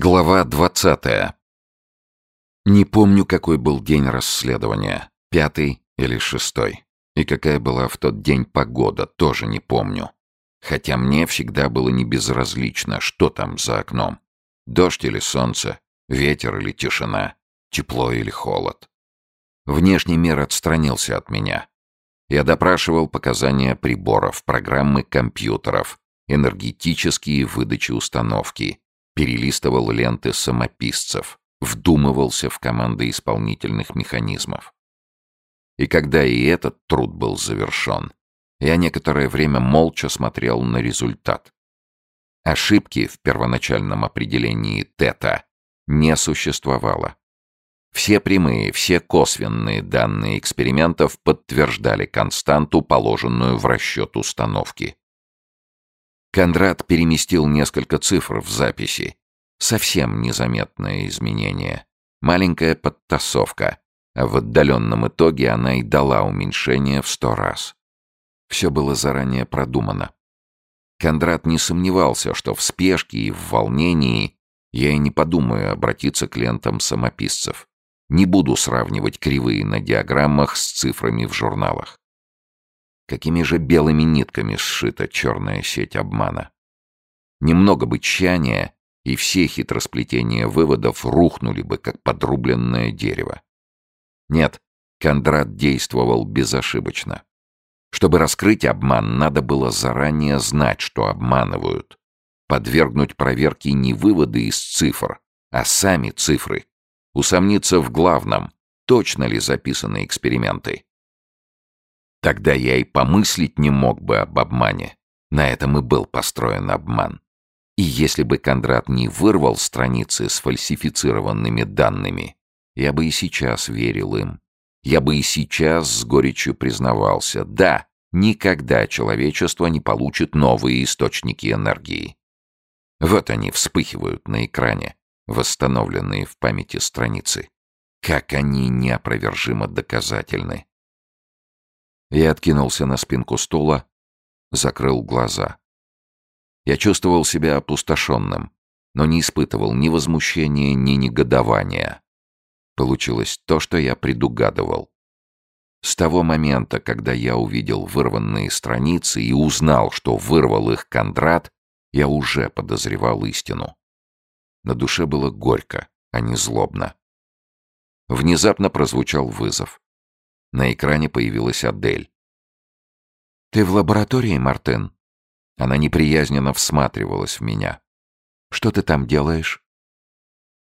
Глава двадцатая. Не помню, какой был день расследования, пятый или шестой. И какая была в тот день погода, тоже не помню. Хотя мне всегда было небезразлично, что там за окном. Дождь или солнце, ветер или тишина, тепло или холод. Внешний мир отстранился от меня. Я допрашивал показания приборов, программы компьютеров, энергетические выдачи установки, перелистывал ленты самописцев, вдумывался в команды исполнительных механизмов. И когда и этот труд был завершен, я некоторое время молча смотрел на результат. Ошибки в первоначальном определении тета не существовало. Все прямые, все косвенные данные экспериментов подтверждали константу, положенную в расчет установки. Кондрат переместил несколько цифр в записи. Совсем незаметное изменение. Маленькая подтасовка. А в отдаленном итоге она и дала уменьшение в сто раз. Все было заранее продумано. Кондрат не сомневался, что в спешке и в волнении я и не подумаю обратиться к лентам самописцев. Не буду сравнивать кривые на диаграммах с цифрами в журналах. Какими же белыми нитками сшита черная сеть обмана? Немного бы тщания, и все хитросплетения выводов рухнули бы, как подрубленное дерево. Нет, Кондрат действовал безошибочно. Чтобы раскрыть обман, надо было заранее знать, что обманывают. Подвергнуть проверке не выводы из цифр, а сами цифры. Усомниться в главном, точно ли записаны эксперименты. Тогда я и помыслить не мог бы об обмане. На этом и был построен обман. И если бы Кондрат не вырвал страницы с фальсифицированными данными, я бы и сейчас верил им. Я бы и сейчас с горечью признавался, да, никогда человечество не получит новые источники энергии. Вот они вспыхивают на экране, восстановленные в памяти страницы. Как они неопровержимо доказательны. Я откинулся на спинку стула, закрыл глаза. Я чувствовал себя опустошенным, но не испытывал ни возмущения, ни негодования. Получилось то, что я предугадывал. С того момента, когда я увидел вырванные страницы и узнал, что вырвал их Кондрат, я уже подозревал истину. На душе было горько, а не злобно. Внезапно прозвучал вызов. На экране появилась Адель. «Ты в лаборатории, Мартин?» Она неприязненно всматривалась в меня. «Что ты там делаешь?»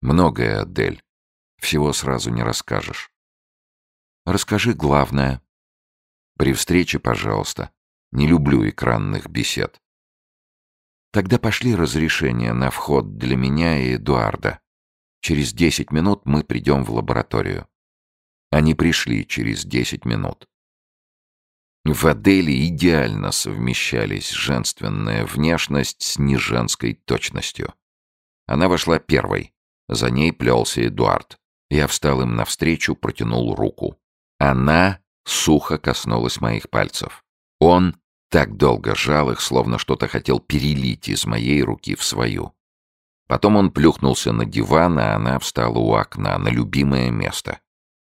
«Многое, Адель. Всего сразу не расскажешь». «Расскажи главное». «При встрече, пожалуйста. Не люблю экранных бесед». «Тогда пошли разрешение на вход для меня и Эдуарда. Через десять минут мы придем в лабораторию». Они пришли через десять минут. В Аделе идеально совмещались женственная внешность с неженской точностью. Она вошла первой. За ней плелся Эдуард. Я встал им навстречу, протянул руку. Она сухо коснулась моих пальцев. Он так долго жал их, словно что-то хотел перелить из моей руки в свою. Потом он плюхнулся на диван, а она встала у окна, на любимое место.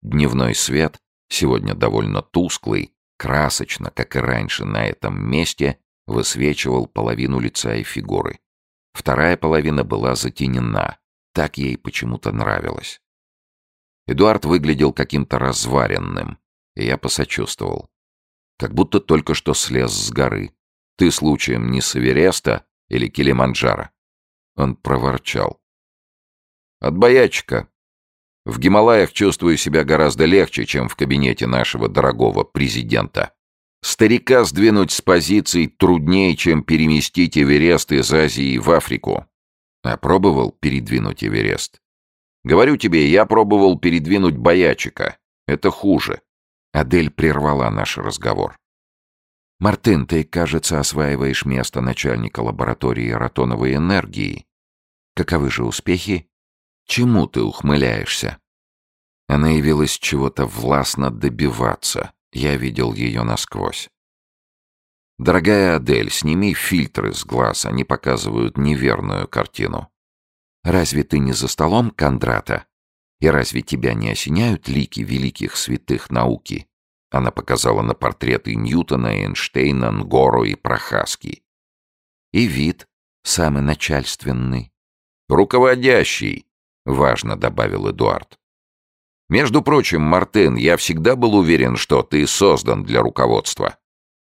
Дневной свет, сегодня довольно тусклый, красочно, как и раньше на этом месте, высвечивал половину лица и фигуры. Вторая половина была затенена, так ей почему-то нравилось. Эдуард выглядел каким-то разваренным, и я посочувствовал. Как будто только что слез с горы. Ты случаем не с Эвереста или Килиманджаро? Он проворчал. От боячка. В Гималаях чувствую себя гораздо легче, чем в кабинете нашего дорогого президента. Старика сдвинуть с позиций труднее, чем переместить Эверест из Азии в Африку. А пробовал передвинуть Эверест? Говорю тебе, я пробовал передвинуть Боячика. Это хуже. Адель прервала наш разговор. «Мартын, ты, кажется, осваиваешь место начальника лаборатории ротоновой энергии. Каковы же успехи?» Чему ты ухмыляешься?» Она явилась чего-то властно добиваться. Я видел ее насквозь. «Дорогая Адель, сними фильтры с глаз, они показывают неверную картину». Разве ты не за столом Кондрата? И разве тебя не осеняют лики великих святых науки? Она показала на портреты Ньютона, Эйнштейна, Нгоро и Прохаски. И вид самый начальственный. «Руководящий», — важно добавил Эдуард. «Между прочим, Мартын, я всегда был уверен, что ты создан для руководства.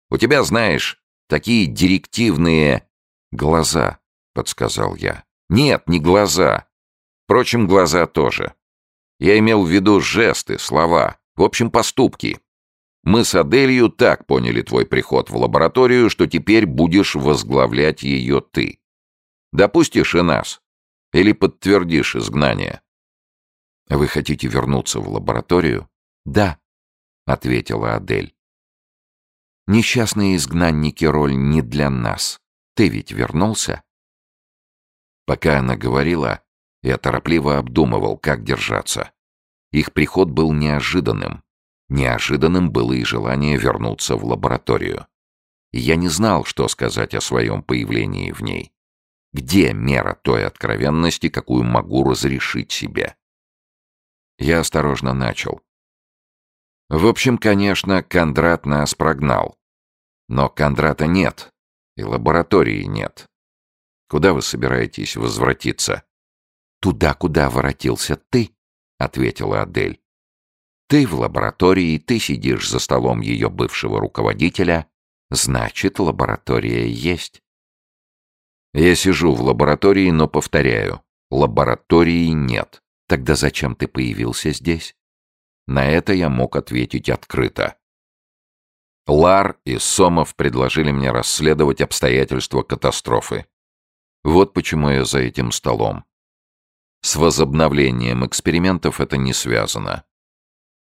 У тебя, знаешь, такие директивные глаза», — подсказал я. «Нет, не глаза. Впрочем, глаза тоже. Я имел в виду жесты, слова, в общем, поступки. Мы с Аделью так поняли твой приход в лабораторию, что теперь будешь возглавлять ее ты. Допустишь и нас? Или подтвердишь изгнание?» «Вы хотите вернуться в лабораторию?» «Да», — ответила Адель. «Несчастные изгнанники роль не для нас. Ты ведь вернулся?» Пока она говорила, я торопливо обдумывал, как держаться. Их приход был неожиданным. Неожиданным было и желание вернуться в лабораторию. я не знал, что сказать о своем появлении в ней. Где мера той откровенности, какую могу разрешить себе? Я осторожно начал. В общем, конечно, Кондрат нас прогнал. Но Кондрата нет, и лаборатории нет. Куда вы собираетесь возвратиться? «Туда, куда воротился ты», — ответила Адель. «Ты в лаборатории, ты сидишь за столом ее бывшего руководителя, значит, лаборатория есть». «Я сижу в лаборатории, но повторяю, лаборатории нет. Тогда зачем ты появился здесь?» На это я мог ответить открыто. Лар и Сомов предложили мне расследовать обстоятельства катастрофы. Вот почему я за этим столом. С возобновлением экспериментов это не связано.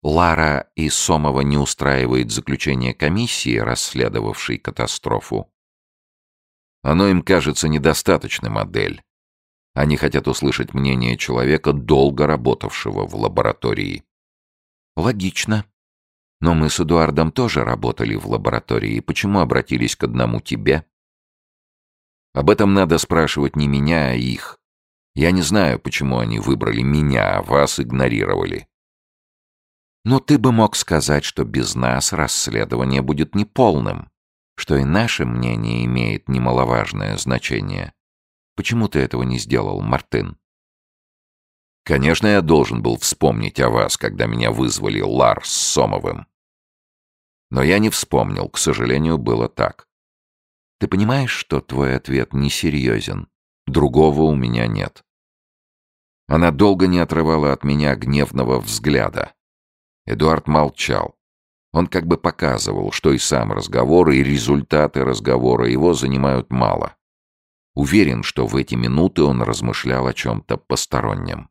Лара и Сомова не устраивает заключение комиссии, расследовавшей катастрофу. Оно им кажется недостаточной модель. Они хотят услышать мнение человека, долго работавшего в лаборатории. Логично. Но мы с Эдуардом тоже работали в лаборатории. Почему обратились к одному тебе? Об этом надо спрашивать не меня, а их. Я не знаю, почему они выбрали меня, а вас игнорировали. Но ты бы мог сказать, что без нас расследование будет неполным, что и наше мнение имеет немаловажное значение. Почему ты этого не сделал, Мартын? Конечно, я должен был вспомнить о вас, когда меня вызвали Лар с Сомовым. Но я не вспомнил, к сожалению, было так. Ты понимаешь, что твой ответ несерьезен? Другого у меня нет. Она долго не отрывала от меня гневного взгляда. Эдуард молчал. Он как бы показывал, что и сам разговор, и результаты разговора его занимают мало. Уверен, что в эти минуты он размышлял о чем-то постороннем.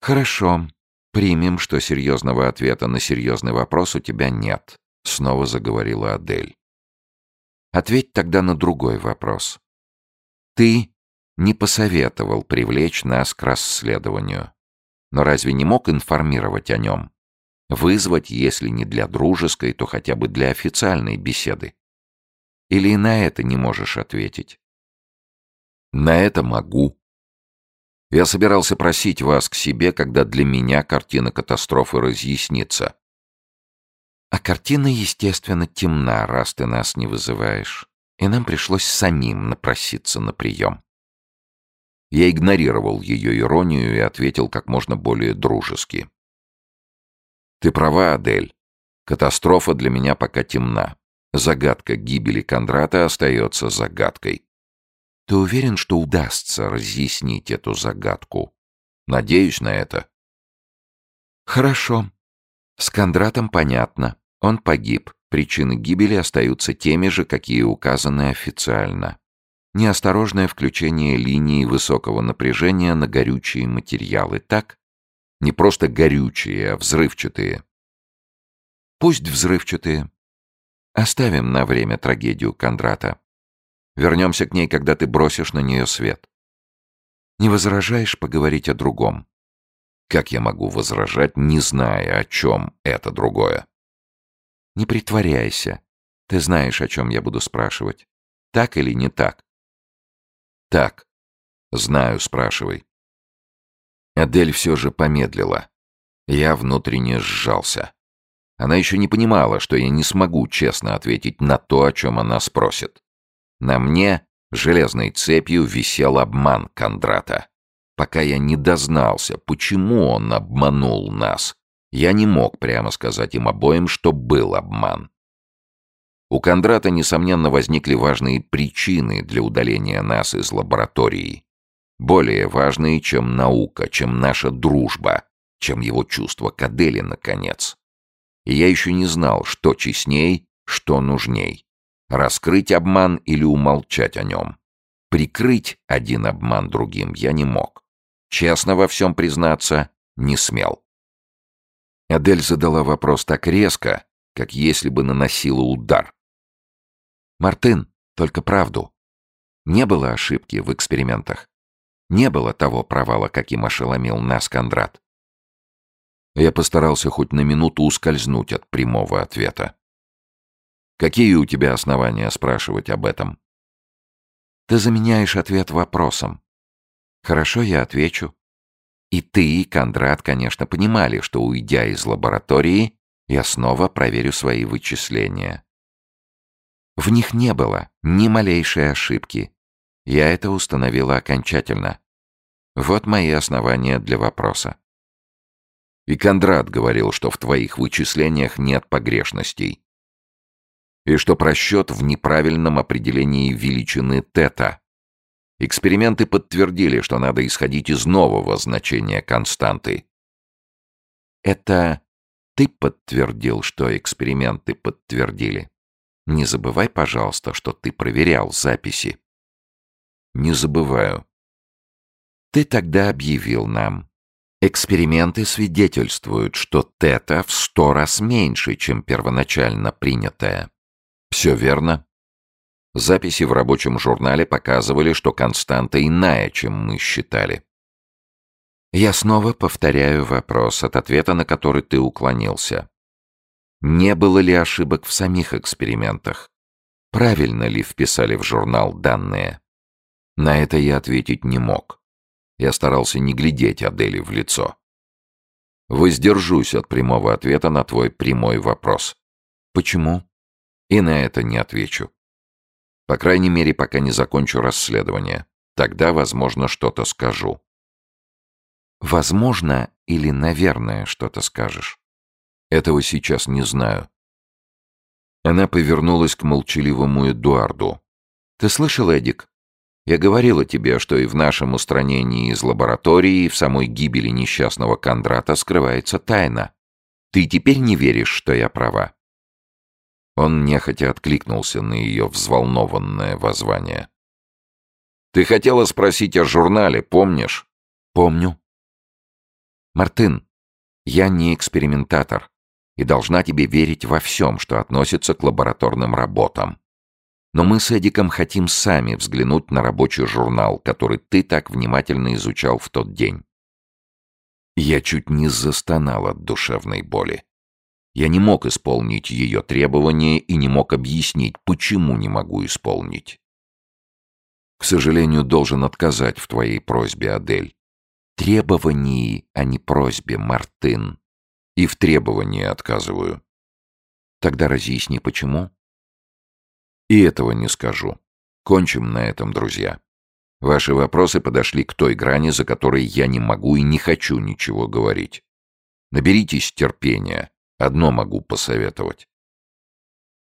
«Хорошо. Примем, что серьезного ответа на серьезный вопрос у тебя нет», — снова заговорила Адель. «Ответь тогда на другой вопрос. Ты не посоветовал привлечь нас к расследованию. Но разве не мог информировать о нем? Вызвать, если не для дружеской, то хотя бы для официальной беседы? Или на это не можешь ответить? На это могу. Я собирался просить вас к себе, когда для меня картина катастрофы разъяснится. А картина, естественно, темна, раз ты нас не вызываешь и нам пришлось самим напроситься на прием. Я игнорировал ее иронию и ответил как можно более дружески. «Ты права, Адель. Катастрофа для меня пока темна. Загадка гибели Кондрата остается загадкой. Ты уверен, что удастся разъяснить эту загадку? Надеюсь на это». «Хорошо. С Кондратом понятно. Он погиб. Причины гибели остаются теми же, какие указаны официально. Неосторожное включение линии высокого напряжения на горючие материалы, так? Не просто горючие, а взрывчатые. Пусть взрывчатые. Оставим на время трагедию Кондрата. Вернемся к ней, когда ты бросишь на нее свет. Не возражаешь поговорить о другом? Как я могу возражать, не зная, о чем это другое? Не притворяйся. Ты знаешь, о чем я буду спрашивать. Так или не так? Так. Знаю, спрашивай. Адель все же помедлила. Я внутренне сжался. Она еще не понимала, что я не смогу честно ответить на то, о чем она спросит. На мне железной цепью висел обман Кондрата. Пока я не дознался, почему он обманул нас, я не мог прямо сказать им обоим, что был обман. У Кондрата, несомненно, возникли важные причины для удаления нас из лаборатории. Более важные, чем наука, чем наша дружба, чем его чувство к Аделе, наконец. И я еще не знал, что честней, что нужней. Раскрыть обман или умолчать о нем. Прикрыть один обман другим я не мог. Честно во всем признаться, не смел. Адель задала вопрос так резко, как если бы наносила удар. «Мартын, только правду. Не было ошибки в экспериментах. Не было того провала, каким ошеломил нас Кондрат. Я постарался хоть на минуту ускользнуть от прямого ответа. «Какие у тебя основания спрашивать об этом?» «Ты заменяешь ответ вопросом. Хорошо, я отвечу. И ты, и Кондрат, конечно, понимали, что, уйдя из лаборатории, я снова проверю свои вычисления. В них не было ни малейшей ошибки. Я это установила окончательно. Вот мои основания для вопроса. И Кондрат говорил, что в твоих вычислениях нет погрешностей. И что просчет в неправильном определении величины тета. Эксперименты подтвердили, что надо исходить из нового значения константы. Это ты подтвердил, что эксперименты подтвердили. Не забывай, пожалуйста, что ты проверял записи. Не забываю. Ты тогда объявил нам, Эксперименты свидетельствуют, что тета в сто раз меньше, чем первоначально принятое. Все верно. Записи в рабочем журнале показывали, что константа иная, чем мы считали. Я снова повторяю вопрос, от ответа на который ты уклонился. Не было ли ошибок в самих экспериментах? Правильно ли вписали в журнал данные? На это я ответить не мог. Я старался не глядеть Адели в лицо. Воздержусь от прямого ответа на твой прямой вопрос. Почему? И на это не отвечу. По крайней мере, пока не закончу расследование. Тогда, возможно, что-то скажу. Возможно или, наверное, что-то скажешь. Этого сейчас не знаю. Она повернулась к молчаливому Эдуарду. «Ты слышал, Эдик? Я говорила тебе, что и в нашем устранении из лаборатории, и в самой гибели несчастного Кондрата скрывается тайна. Ты теперь не веришь, что я права?» Он нехотя откликнулся на ее взволнованное воззвание. «Ты хотела спросить о журнале, помнишь?» «Помню». «Мартын, я не экспериментатор и должна тебе верить во всем, что относится к лабораторным работам. Но мы с Эдиком хотим сами взглянуть на рабочий журнал, который ты так внимательно изучал в тот день. Я чуть не застонал от душевной боли. Я не мог исполнить ее требования и не мог объяснить, почему не могу исполнить. К сожалению, должен отказать в твоей просьбе, Адель. Требовании, а не просьбе, Мартын. И в требовании отказываю. Тогда разъясни, почему. И этого не скажу. Кончим на этом, друзья. Ваши вопросы подошли к той грани, за которой я не могу и не хочу ничего говорить. Наберитесь терпения. Одно могу посоветовать.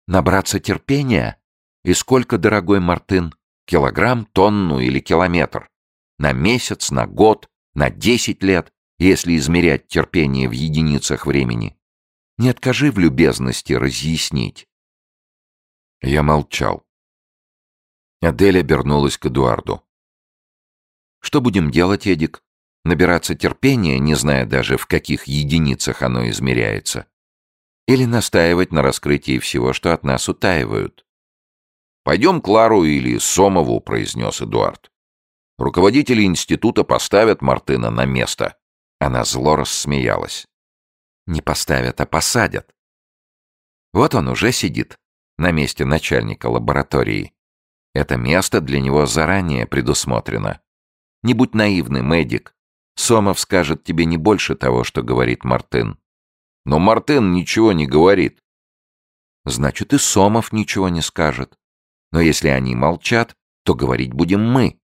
Набраться терпения? И сколько, дорогой Мартын? Килограмм, тонну или километр? На месяц, на год, на десять лет, если измерять терпение в единицах времени? Не откажи в любезности разъяснить. Я молчал. Адель обернулась к Эдуарду. «Что будем делать, Эдик? Набираться терпения, не зная даже, в каких единицах оно измеряется? Или настаивать на раскрытии всего, что от нас утаивают?» «Пойдем к Лару или Сомову», — произнес Эдуард. «Руководители института поставят Мартына на место». Она зло рассмеялась. «Не поставят, а посадят. Вот он уже сидит, на месте начальника лаборатории. Это место для него заранее предусмотрено. Не будь наивным, Эдик. Сомов скажет тебе не больше того, что говорит Мартын. Но Мартын ничего не говорит. Значит, и Сомов ничего не скажет. Но если они молчат, то говорить будем мы.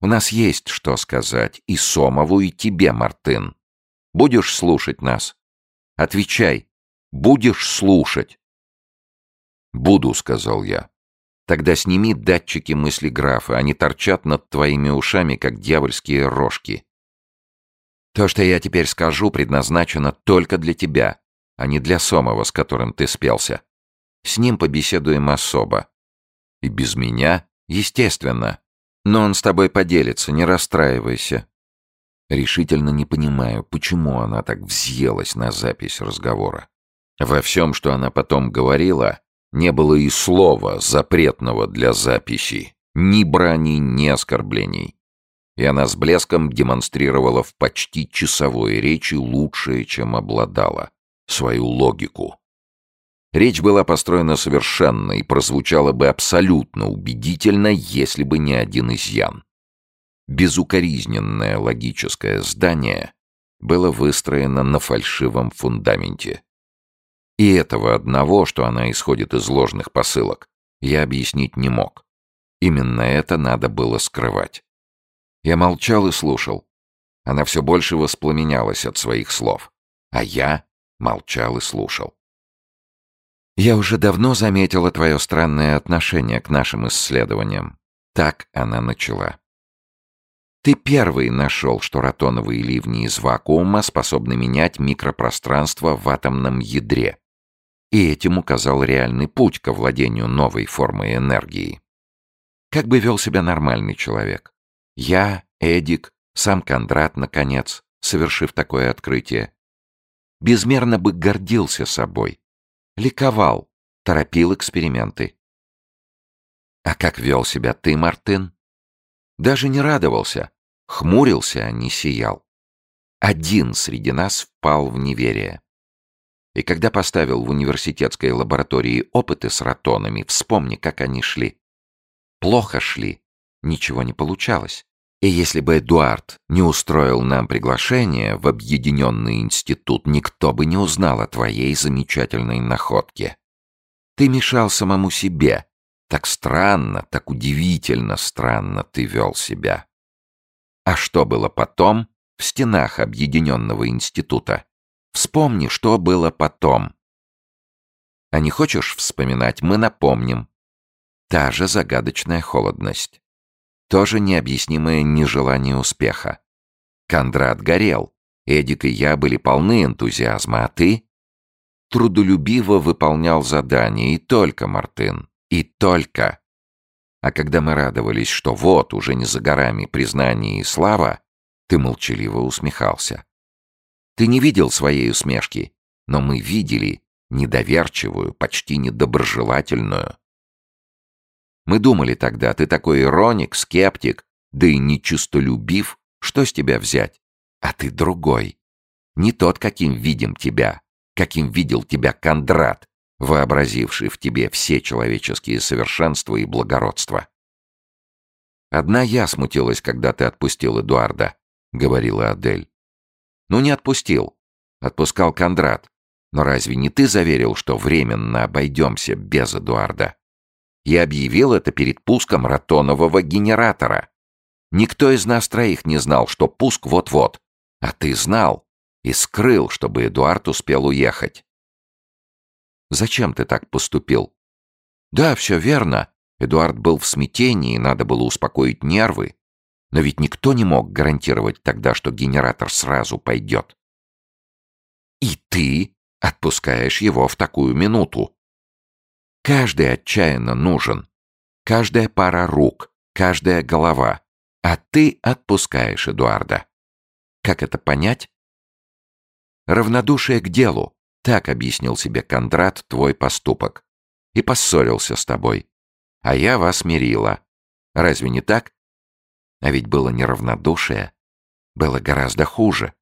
У нас есть что сказать и Сомову, и тебе, Мартын. Будешь слушать нас? Отвечай. Будешь слушать? Буду, сказал я. Тогда сними датчики мысли графа, они торчат над твоими ушами, как дьявольские рожки. То, что я теперь скажу, предназначено только для тебя, а не для Сомова, с которым ты спелся. С ним побеседуем особо. И без меня, естественно. Но он с тобой поделится, не расстраивайся. Решительно не понимаю, почему она так взъелась на запись разговора. Во всем, что она потом говорила, не было и слова, запретного для записи. Ни брани, ни оскорблений. И она с блеском демонстрировала в почти часовой речи лучшее, чем обладала. Свою логику. Речь была построена совершенно и прозвучала бы абсолютно убедительно, если бы не один изъян. Безукоризненное логическое здание было выстроено на фальшивом фундаменте. И этого одного, что она исходит из ложных посылок, я объяснить не мог. Именно это надо было скрывать. Я молчал и слушал. Она все больше воспламенялась от своих слов. А я молчал и слушал. «Я уже давно заметила твое странное отношение к нашим исследованиям». Так она начала. «Ты первый нашел, что ротоновые ливни из вакуума способны менять микропространство в атомном ядре. И этим указал реальный путь к овладению новой формой энергии. Как бы вел себя нормальный человек? Я, Эдик, сам Кондрат, наконец, совершив такое открытие. Безмерно бы гордился собой, ликовал, торопил эксперименты. А как вел себя ты, Мартын? Даже не радовался, хмурился, а не сиял. Один среди нас впал в неверие. И когда поставил в университетской лаборатории опыты с ротонами, вспомни, как они шли. Плохо шли, ничего не получалось. И если бы Эдуард не устроил нам приглашение в объединенный институт, никто бы не узнал о твоей замечательной находке. Ты мешал самому себе. Так странно, так удивительно странно ты вел себя. А что было потом в стенах объединенного института? Вспомни, что было потом. А не хочешь вспоминать, мы напомним. Та же загадочная холодность. Тоже необъяснимое нежелание успеха. Кондрат горел. Эдик и я были полны энтузиазма, а ты? Трудолюбиво выполнял задания, и только, Мартын, и только. А когда мы радовались, что вот, уже не за горами признание и слава, ты молчаливо усмехался. Ты не видел своей усмешки, но мы видели недоверчивую, почти недоброжелательную. Мы думали тогда, ты такой ироник, скептик, да и нечистолюбив, что с тебя взять? А ты другой. Не тот, каким видим тебя, каким видел тебя Кондрат, вообразивший в тебе все человеческие совершенства и благородства. «Одна я смутилась, когда ты отпустил Эдуарда», — говорила Адель. «Ну, не отпустил. Отпускал Кондрат. Но разве не ты заверил, что временно обойдемся без Эдуарда?» Я объявил это перед пуском ротонового генератора. Никто из нас троих не знал, что пуск вот-вот. А ты знал и скрыл, чтобы Эдуард успел уехать. Зачем ты так поступил? Да, все верно. Эдуард был в смятении, надо было успокоить нервы. Но ведь никто не мог гарантировать тогда, что генератор сразу пойдет. И ты отпускаешь его в такую минуту. Каждый отчаянно нужен. Каждая пара рук, каждая голова. А ты отпускаешь Эдуарда. Как это понять? Равнодушие к делу. Так объяснил себе Кондрат твой поступок. И поссорился с тобой. А я вас мирила. Разве не так? А ведь было не равнодушие. Было гораздо хуже.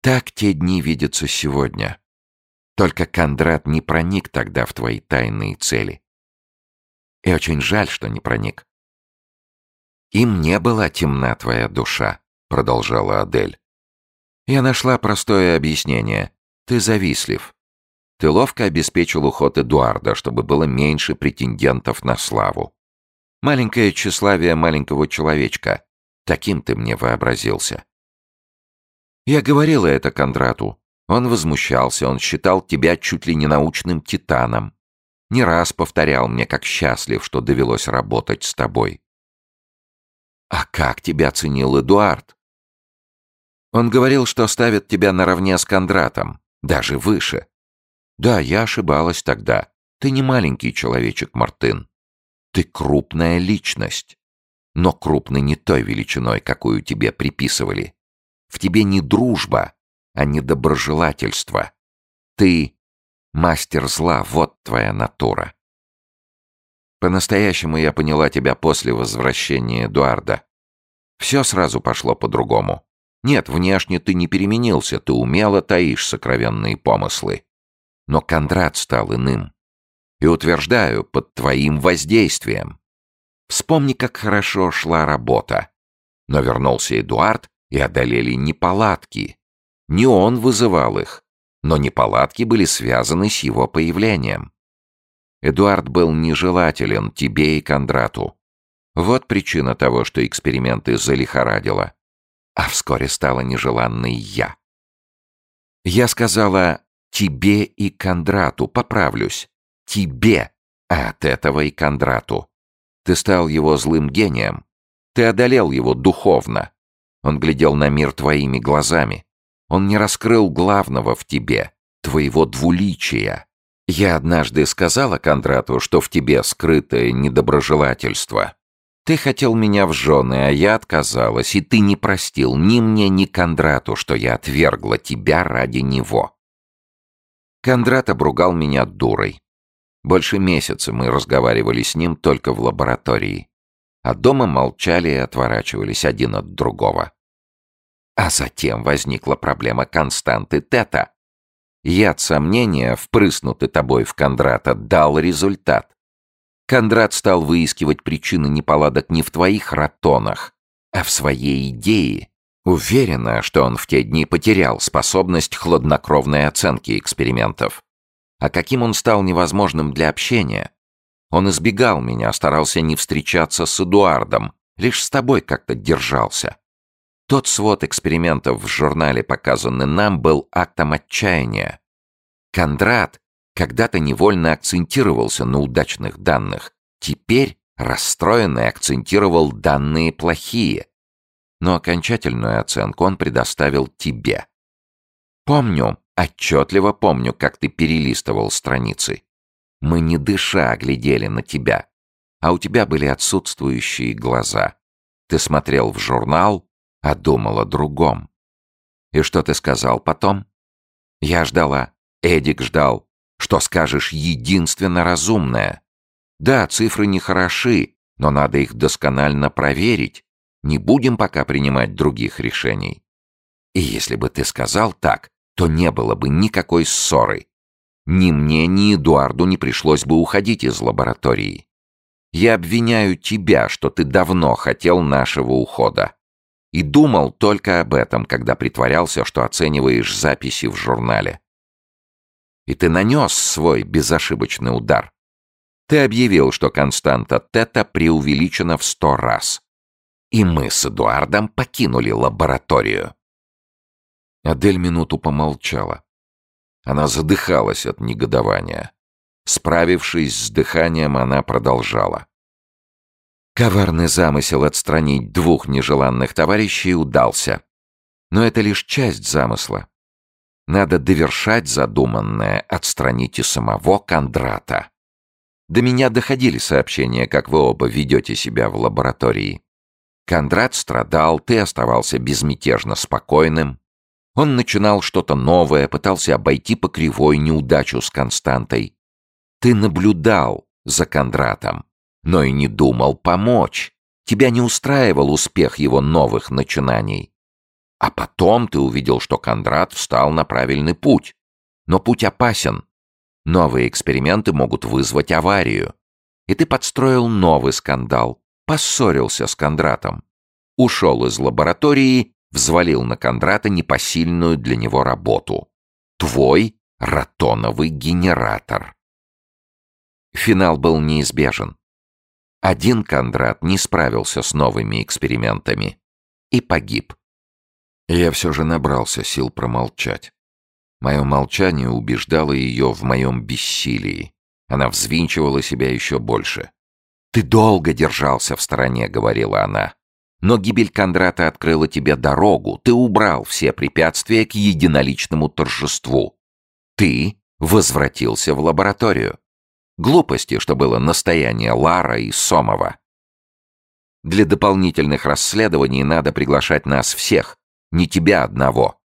Так те дни видятся сегодня. Только Кондрат не проник тогда в твои тайные цели. И очень жаль, что не проник. «Им не была темна твоя душа», — продолжала Адель. «Я нашла простое объяснение. Ты завистлив. Ты ловко обеспечил уход Эдуарда, чтобы было меньше претендентов на славу. Маленькое тщеславие маленького человечка. Таким ты мне вообразился. Я говорила это Кондрату. Он возмущался, он считал тебя чуть ли не научным титаном. Не раз повторял мне, как счастлив, что довелось работать с тобой. А как тебя ценил Эдуард? Он говорил, что ставит тебя наравне с Кондратом, даже выше. Да, я ошибалась тогда. Ты не маленький человечек, Мартын. Ты крупная личность. Но крупный не той величиной, какую тебе приписывали. В тебе не дружба, а недоброжелательство. Ты мастер зла, вот твоя натура. По-настоящему я поняла тебя после возвращения Эдуарда. Все сразу пошло по-другому. Нет, внешне ты не переменился, ты умело таишь сокровенные помыслы. Но Кондрат стал иным. И утверждаю, под твоим воздействием. Вспомни, как хорошо шла работа. Но вернулся Эдуард, и одолели неполадки. Не он вызывал их, но неполадки были связаны с его появлением. Эдуард был нежелателен тебе и Кондрату. Вот причина того, что эксперименты залихорадило а вскоре стала нежеланной я. Я сказала «тебе и Кондрату, поправлюсь. Тебе, а от этого и Кондрату. Ты стал его злым гением. Ты одолел его духовно. Он глядел на мир твоими глазами. Он не раскрыл главного в тебе, твоего двуличия. Я однажды сказала Кондрату, что в тебе скрытое недоброжелательство. Ты хотел меня в жены, а я отказалась, и ты не простил ни мне, ни Кондрату, что я отвергла тебя ради него. Кондрат обругал меня дурой. Больше месяца мы разговаривали с ним только в лаборатории, а дома молчали и отворачивались один от другого. А затем возникла проблема константы тета. Яд сомнения, впрыснутый тобой в Кондрата, дал результат. Кондрат стал выискивать причины неполадок не в твоих ратонах, а в своей идее. Уверена, что он в те дни потерял способность хладнокровной оценки экспериментов. А каким он стал невозможным для общения? Он избегал меня, старался не встречаться с Эдуардом, лишь с тобой как-то держался. Тот свод экспериментов в журнале, показанный нам, был актом отчаяния. Кондрат когда-то невольно акцентировался на удачных данных, теперь расстроенный акцентировал данные плохие. Но окончательную оценку он предоставил тебе. Помню, отчетливо помню, как ты перелистывал страницы. Мы не дыша глядели на тебя, а у тебя были отсутствующие глаза. Ты смотрел в журнал, а думал о другом. И что ты сказал потом? Я ждала, Эдик ждал, что скажешь единственно разумное. Да, цифры не хороши, но надо их досконально проверить. Не будем пока принимать других решений. И если бы ты сказал так, то не было бы никакой ссоры. Ни мне, ни Эдуарду не пришлось бы уходить из лаборатории. Я обвиняю тебя, что ты давно хотел нашего ухода. И думал только об этом, когда притворялся, что оцениваешь записи в журнале и ты нанес свой безошибочный удар. Ты объявил, что константа тета преувеличена в сто раз. И мы с Эдуардом покинули лабораторию. Адель минуту помолчала. Она задыхалась от негодования. Справившись с дыханием, она продолжала. Коварный замысел отстранить двух нежеланных товарищей удался. Но это лишь часть замысла. Надо довершать задуманное, отстранить и самого Кондрата. До меня доходили сообщения, как вы оба ведете себя в лаборатории. Кондрат страдал, ты оставался безмятежно спокойным. Он начинал что-то новое, пытался обойти по кривой неудачу с Константой. Ты наблюдал за Кондратом, но и не думал помочь. Тебя не устраивал успех его новых начинаний. А потом ты увидел, что Кондрат встал на правильный путь. Но путь опасен. Новые эксперименты могут вызвать аварию. И ты подстроил новый скандал. поссорился с Кондратом. Ушел из лаборатории, взвалил на Кондрата непосильную для него работу. Твой ротоновый генератор. Финал был неизбежен. Один Кондрат не справился с новыми экспериментами и погиб. Я все же набрался сил промолчать. Мое молчание убеждало ее в моем бессилии. Она взвинчивала себя еще больше. «Ты долго держался в стороне», — говорила она. «Но гибель Кондрата открыла тебе дорогу. Ты убрал все препятствия к единоличному торжеству. Ты возвратился в лабораторию. Глупости, что было настояние Лара и Сомова. Для дополнительных расследований надо приглашать нас всех, не тебя одного.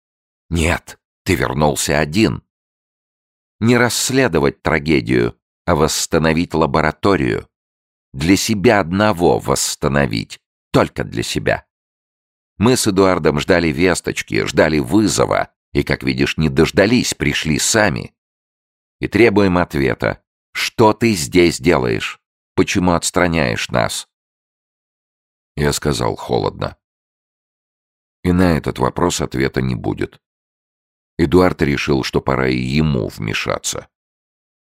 Нет, ты вернулся один. Не расследовать трагедию, а восстановить лабораторию. Для себя одного восстановить, только для себя. Мы с Эдуардом ждали весточки, ждали вызова, и, как видишь, не дождались, пришли сами. И требуем ответа. Что ты здесь делаешь? Почему отстраняешь нас? Я сказал холодно. И на этот вопрос ответа не будет. Эдуард решил, что пора и ему вмешаться.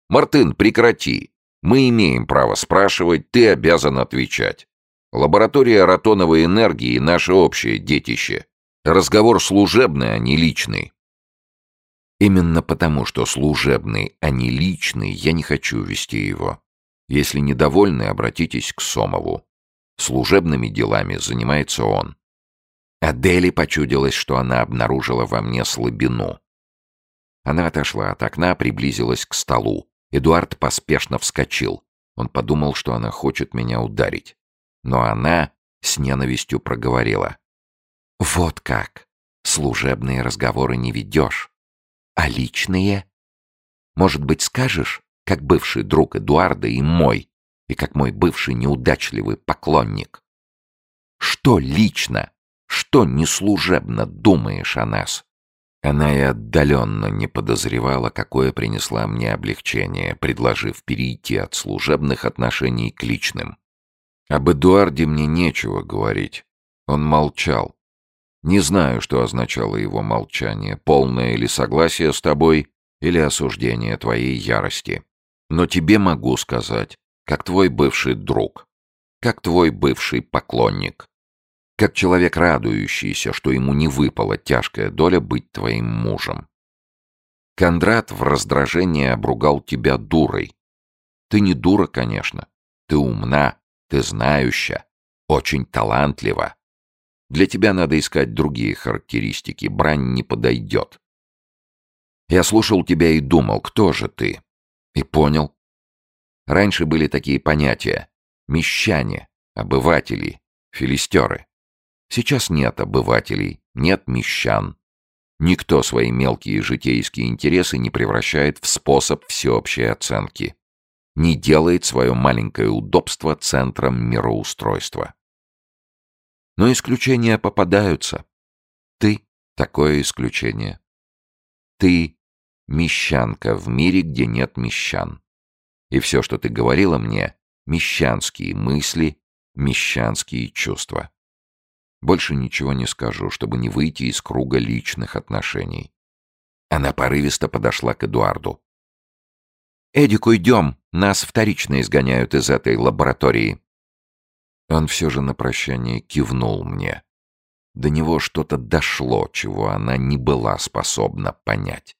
«Мартын, прекрати! Мы имеем право спрашивать, ты обязан отвечать. Лаборатория ротоновой энергии — наше общее детище. Разговор служебный, а не личный. Именно потому, что служебный, а не личный, я не хочу вести его. Если недовольны, обратитесь к Сомову. Служебными делами занимается он. Адели почудилось, что она обнаружила во мне слабину. Она отошла от окна, приблизилась к столу. Эдуард поспешно вскочил. Он подумал, что она хочет меня ударить. Но она с ненавистью проговорила. «Вот как! Служебные разговоры не ведешь. А личные? Может быть, скажешь, как бывший друг Эдуарда и мой, и как мой бывший неудачливый поклонник? Что лично, что неслужебно думаешь о нас?» Она и отдаленно не подозревала, какое принесла мне облегчение, предложив перейти от служебных отношений к личным. Об Эдуарде мне нечего говорить. Он молчал. Не знаю, что означало его молчание, полное или согласие с тобой, или осуждение твоей ярости. Но тебе могу сказать, как твой бывший друг, как твой бывший поклонник, как человек, радующийся, что ему не выпала тяжкая доля быть твоим мужем. Кондрат в раздражении обругал тебя дурой. Ты не дура, конечно. Ты умна, ты знающая, очень талантлива. Для тебя надо искать другие характеристики, брань не подойдет. Я слушал тебя и думал, кто же ты? И понял. Раньше были такие понятия. Мещане, обыватели, филистеры. Сейчас нет обывателей, нет мещан. Никто свои мелкие житейские интересы не превращает в способ всеобщей оценки. Не делает свое маленькое удобство центром мироустройства. Но исключения попадаются. Ты — такое исключение. Ты — мещанка в мире, где нет мещан. И все, что ты говорила мне — мещанские мысли, мещанские чувства. Больше ничего не скажу, чтобы не выйти из круга личных отношений. Она порывисто подошла к Эдуарду. «Эдик, уйдем! Нас вторично изгоняют из этой лаборатории!» Он все же на прощание кивнул мне. До него что-то дошло, чего она не была способна понять.